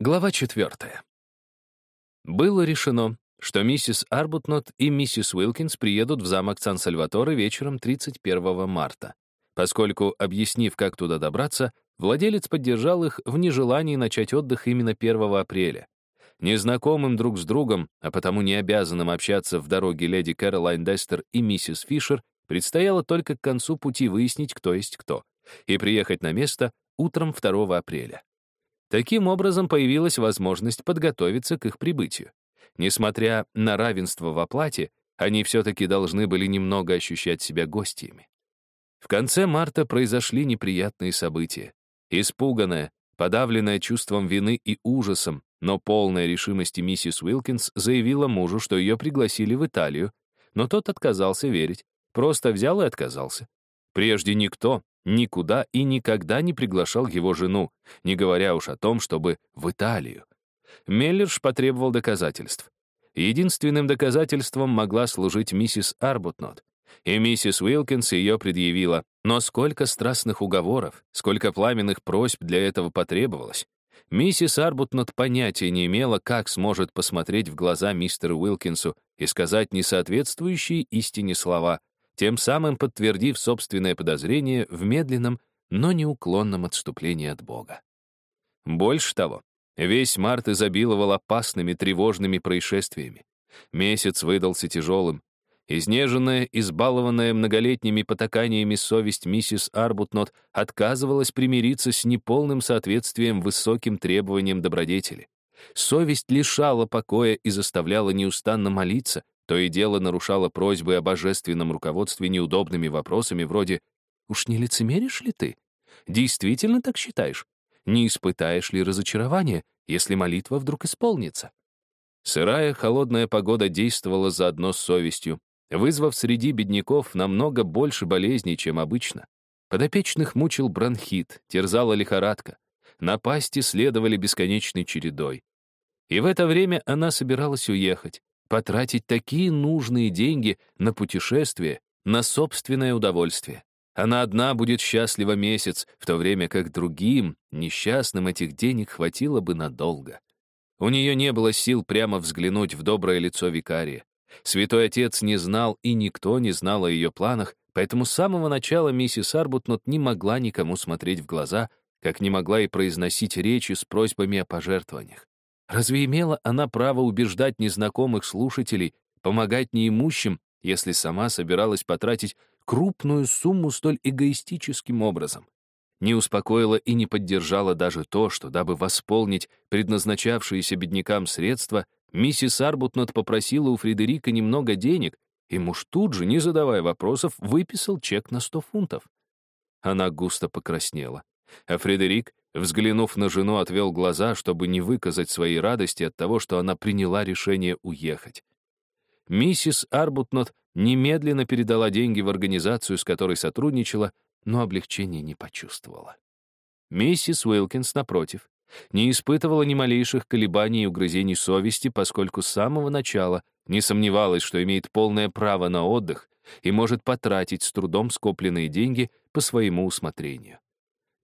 Глава четвертая. Было решено, что миссис Арбутнот и миссис Уилкинс приедут в замок Сан-Сальваторе вечером 31 марта. Поскольку, объяснив, как туда добраться, владелец поддержал их в нежелании начать отдых именно 1 апреля. Незнакомым друг с другом, а потому не обязанным общаться в дороге леди Кэролайн Дестер и миссис Фишер, предстояло только к концу пути выяснить, кто есть кто, и приехать на место утром 2 апреля. Таким образом, появилась возможность подготовиться к их прибытию. Несмотря на равенство в оплате, они все-таки должны были немного ощущать себя гостями. В конце марта произошли неприятные события. Испуганная, подавленная чувством вины и ужасом, но полная решимости миссис Уилкинс заявила мужу, что ее пригласили в Италию, но тот отказался верить, просто взял и отказался. Прежде никто, никуда и никогда не приглашал его жену, не говоря уж о том, чтобы в Италию. Меллерш потребовал доказательств. Единственным доказательством могла служить миссис Арбутнот. И миссис Уилкинс ее предъявила. Но сколько страстных уговоров, сколько пламенных просьб для этого потребовалось. Миссис Арбутнот понятия не имела, как сможет посмотреть в глаза мистеру Уилкинсу и сказать несоответствующие истине слова, тем самым подтвердив собственное подозрение в медленном, но неуклонном отступлении от Бога. Больше того, весь март изобиловал опасными, тревожными происшествиями. Месяц выдался тяжелым. Изнеженная, избалованная многолетними потаканиями совесть миссис Арбутнот отказывалась примириться с неполным соответствием высоким требованиям добродетели. Совесть лишала покоя и заставляла неустанно молиться, то и дело нарушала просьбы о божественном руководстве неудобными вопросами вроде «Уж не лицемеришь ли ты? Действительно так считаешь? Не испытаешь ли разочарования, если молитва вдруг исполнится?» Сырая, холодная погода действовала заодно с совестью, вызвав среди бедняков намного больше болезней, чем обычно. Подопечных мучил бронхит, терзала лихорадка. Напасти следовали бесконечной чередой. И в это время она собиралась уехать, потратить такие нужные деньги на путешествие, на собственное удовольствие. Она одна будет счастлива месяц, в то время как другим, несчастным, этих денег хватило бы надолго. У нее не было сил прямо взглянуть в доброе лицо викария. Святой Отец не знал, и никто не знал о ее планах, поэтому с самого начала миссис Арбутнот не могла никому смотреть в глаза, как не могла и произносить речи с просьбами о пожертвованиях. Разве имела она право убеждать незнакомых слушателей, помогать неимущим, если сама собиралась потратить крупную сумму столь эгоистическим образом? Не успокоила и не поддержала даже то, что, дабы восполнить предназначавшиеся беднякам средства, миссис Арбутнот попросила у Фредерика немного денег, и муж тут же, не задавая вопросов, выписал чек на сто фунтов. Она густо покраснела, а Фредерик Взглянув на жену, отвел глаза, чтобы не выказать своей радости от того, что она приняла решение уехать. Миссис Арбутнот немедленно передала деньги в организацию, с которой сотрудничала, но облегчения не почувствовала. Миссис Уилкинс, напротив, не испытывала ни малейших колебаний и угрызений совести, поскольку с самого начала не сомневалась, что имеет полное право на отдых и может потратить с трудом скопленные деньги по своему усмотрению.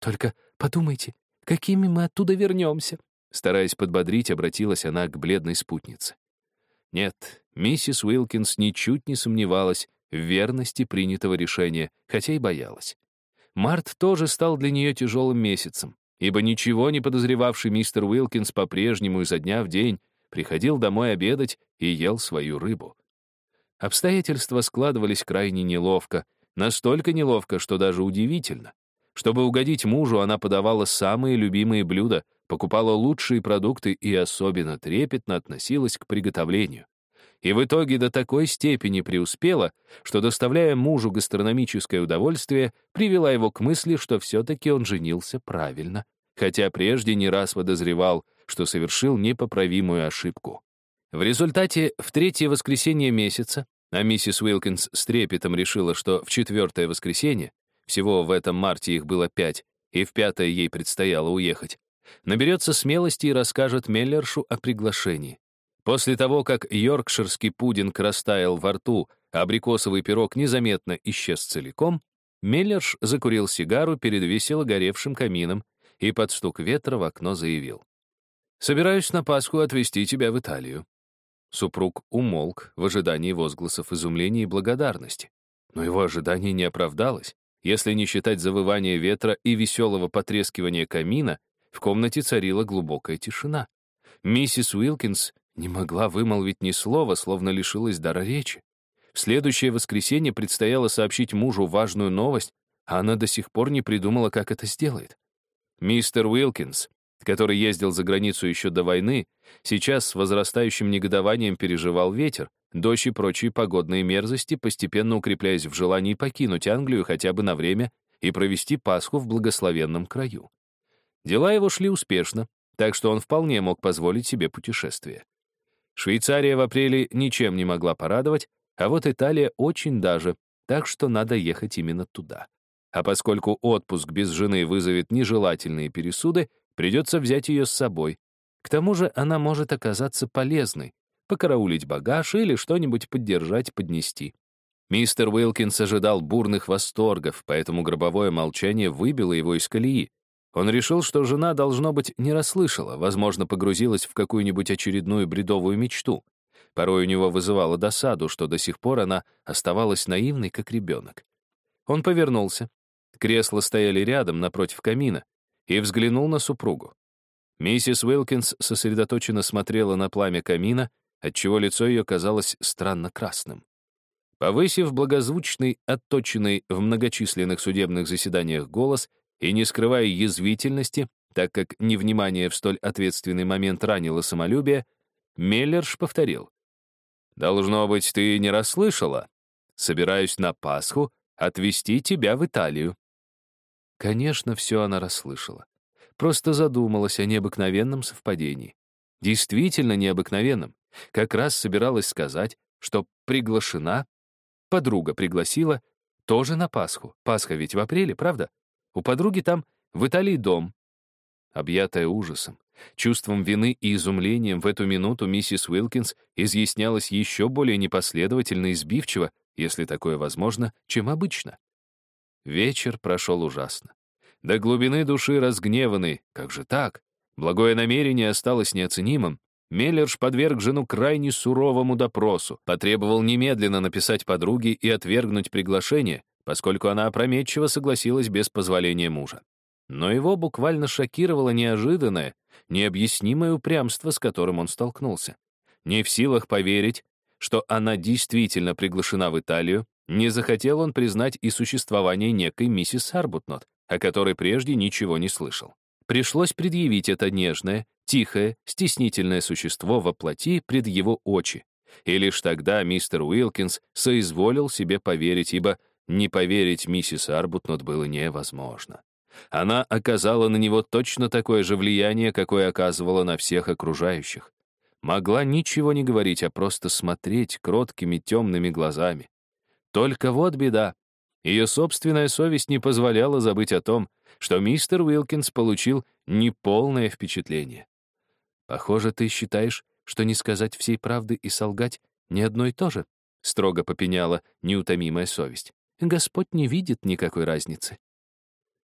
«Только подумайте, какими мы оттуда вернемся?» Стараясь подбодрить, обратилась она к бледной спутнице. Нет, миссис Уилкинс ничуть не сомневалась в верности принятого решения, хотя и боялась. Март тоже стал для нее тяжелым месяцем, ибо ничего не подозревавший мистер Уилкинс по-прежнему изо дня в день приходил домой обедать и ел свою рыбу. Обстоятельства складывались крайне неловко, настолько неловко, что даже удивительно. Чтобы угодить мужу, она подавала самые любимые блюда, покупала лучшие продукты и особенно трепетно относилась к приготовлению. И в итоге до такой степени преуспела, что, доставляя мужу гастрономическое удовольствие, привела его к мысли, что все-таки он женился правильно, хотя прежде не раз подозревал, что совершил непоправимую ошибку. В результате в третье воскресенье месяца, а миссис Уилкинс с трепетом решила, что в четвертое воскресенье, всего в этом марте их было пять, и в пятое ей предстояло уехать. Наберется смелости и расскажет Меллершу о приглашении. После того, как йоркширский пудинг растаял во рту, а абрикосовый пирог незаметно исчез целиком, Меллерш закурил сигару перед весело горевшим камином и под стук ветра в окно заявил. «Собираюсь на Пасху отвезти тебя в Италию». Супруг умолк в ожидании возгласов изумления и благодарности. Но его ожидание не оправдалось. Если не считать завывания ветра и веселого потрескивания камина, в комнате царила глубокая тишина. Миссис Уилкинс не могла вымолвить ни слова, словно лишилась дара речи. В следующее воскресенье предстояло сообщить мужу важную новость, а она до сих пор не придумала, как это сделает. Мистер Уилкинс, который ездил за границу еще до войны, сейчас с возрастающим негодованием переживал ветер, дождь и прочие погодные мерзости, постепенно укрепляясь в желании покинуть Англию хотя бы на время и провести Пасху в благословенном краю. Дела его шли успешно, так что он вполне мог позволить себе путешествие. Швейцария в апреле ничем не могла порадовать, а вот Италия очень даже, так что надо ехать именно туда. А поскольку отпуск без жены вызовет нежелательные пересуды, придется взять ее с собой. К тому же она может оказаться полезной, покараулить багаж или что-нибудь поддержать, поднести. Мистер Уилкинс ожидал бурных восторгов, поэтому гробовое молчание выбило его из колеи. Он решил, что жена, должно быть, не расслышала, возможно, погрузилась в какую-нибудь очередную бредовую мечту. Порой у него вызывало досаду, что до сих пор она оставалась наивной, как ребенок. Он повернулся. Кресла стояли рядом, напротив камина, и взглянул на супругу. Миссис Уилкинс сосредоточенно смотрела на пламя камина, отчего лицо ее казалось странно красным. Повысив благозвучный, отточенный в многочисленных судебных заседаниях голос и не скрывая язвительности, так как невнимание в столь ответственный момент ранило самолюбие, Меллерш повторил. «Должно быть, ты не расслышала. Собираюсь на Пасху отвезти тебя в Италию». Конечно, все она расслышала. Просто задумалась о необыкновенном совпадении. Действительно необыкновенном. Как раз собиралась сказать, что приглашена, подруга пригласила, тоже на Пасху. Пасха ведь в апреле, правда? У подруги там в Италии дом. Объятая ужасом, чувством вины и изумлением в эту минуту миссис Уилкинс изъяснялась еще более непоследовательно и сбивчиво, если такое возможно, чем обычно. Вечер прошел ужасно. До глубины души разгневанный, как же так? Благое намерение осталось неоценимым. Меллерш подверг жену крайне суровому допросу, потребовал немедленно написать подруге и отвергнуть приглашение, поскольку она опрометчиво согласилась без позволения мужа. Но его буквально шокировало неожиданное, необъяснимое упрямство, с которым он столкнулся. Не в силах поверить, что она действительно приглашена в Италию, не захотел он признать и существование некой миссис Арбутнот, о которой прежде ничего не слышал. Пришлось предъявить это нежное, тихое, стеснительное существо во плоти пред его очи. И лишь тогда мистер Уилкинс соизволил себе поверить, ибо не поверить миссис Арбутнот было невозможно. Она оказала на него точно такое же влияние, какое оказывала на всех окружающих. Могла ничего не говорить, а просто смотреть кроткими темными глазами. Только вот беда. Ее собственная совесть не позволяла забыть о том, что мистер Уилкинс получил неполное впечатление. «Похоже, ты считаешь, что не сказать всей правды и солгать не одно и то же», строго попеняла неутомимая совесть. Господь не видит никакой разницы.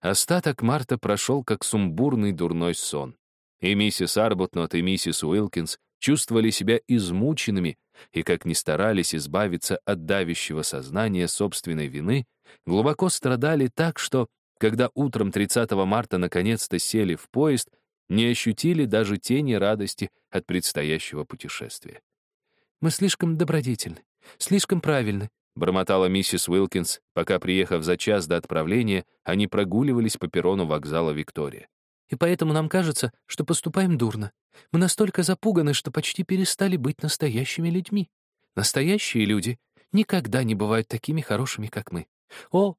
Остаток марта прошел как сумбурный дурной сон. И миссис Арбутнот, и миссис Уилкинс чувствовали себя измученными, и, как ни старались избавиться от давящего сознания собственной вины, глубоко страдали так, что, когда утром 30 марта наконец-то сели в поезд, не ощутили даже тени радости от предстоящего путешествия. «Мы слишком добродетельны, слишком правильны», бормотала миссис Уилкинс, пока, приехав за час до отправления, они прогуливались по перрону вокзала Виктория. «И поэтому нам кажется, что поступаем дурно. Мы настолько запуганы, что почти перестали быть настоящими людьми. Настоящие люди никогда не бывают такими хорошими, как мы. О!»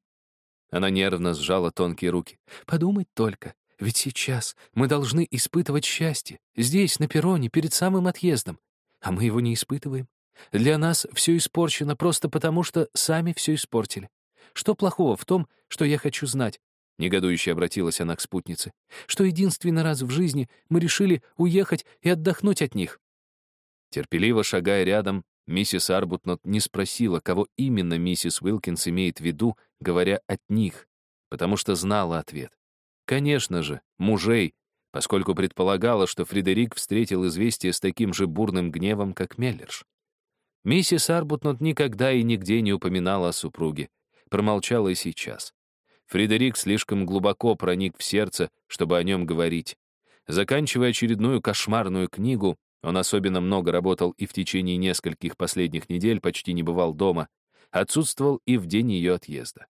Она нервно сжала тонкие руки. «Подумать только, ведь сейчас мы должны испытывать счастье, здесь, на перроне, перед самым отъездом. А мы его не испытываем. Для нас все испорчено просто потому, что сами все испортили. Что плохого в том, что я хочу знать? Негодующе обратилась она к спутнице. Что единственный раз в жизни мы решили уехать и отдохнуть от них. Терпеливо шагая рядом, миссис Арбутнот не спросила, кого именно миссис Уилкинс имеет в виду, говоря «от них», потому что знала ответ. Конечно же, мужей, поскольку предполагала, что Фредерик встретил известие с таким же бурным гневом, как Меллерш. Миссис Арбутнот никогда и нигде не упоминала о супруге, промолчала и сейчас. Фредерик слишком глубоко проник в сердце, чтобы о нем говорить. Заканчивая очередную кошмарную книгу, он особенно много работал и в течение нескольких последних недель почти не бывал дома, отсутствовал и в день ее отъезда.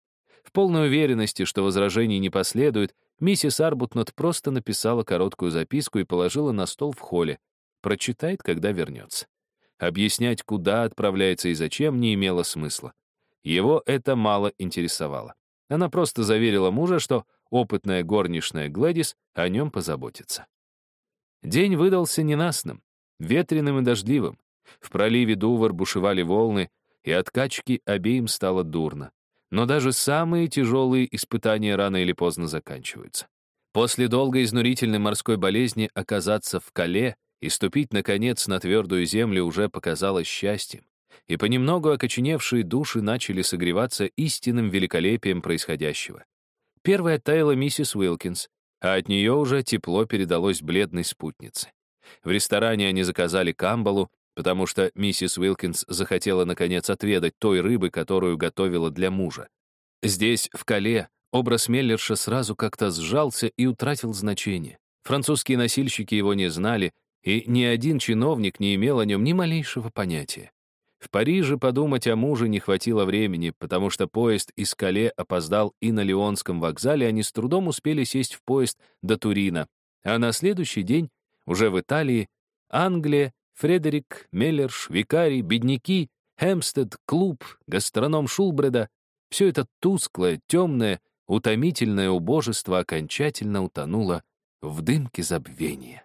В полной уверенности, что возражений не последует, миссис Арбутнот просто написала короткую записку и положила на стол в холле. Прочитает, когда вернется. Объяснять, куда отправляется и зачем, не имело смысла. Его это мало интересовало. Она просто заверила мужа, что опытная горничная Глэдис о нем позаботится. День выдался ненастным, ветреным и дождливым. В проливе Дувар бушевали волны, и от качки обеим стало дурно. Но даже самые тяжелые испытания рано или поздно заканчиваются. После долгой изнурительной морской болезни оказаться в Кале и ступить, наконец, на твердую землю уже показалось счастьем и понемногу окоченевшие души начали согреваться истинным великолепием происходящего. Первая таяла миссис Уилкинс, а от нее уже тепло передалось бледной спутнице. В ресторане они заказали камбалу, потому что миссис Уилкинс захотела, наконец, отведать той рыбы, которую готовила для мужа. Здесь, в Кале, образ Меллерша сразу как-то сжался и утратил значение. Французские носильщики его не знали, и ни один чиновник не имел о нем ни малейшего понятия. В Париже подумать о муже не хватило времени, потому что поезд из Кале опоздал и на Лионском вокзале они с трудом успели сесть в поезд до Турина. А на следующий день, уже в Италии, Англия, Фредерик, Меллерш, Викарий, бедняки, Хемстед, клуб, гастроном Шулбреда — все это тусклое, темное, утомительное убожество окончательно утонуло в дымке забвения.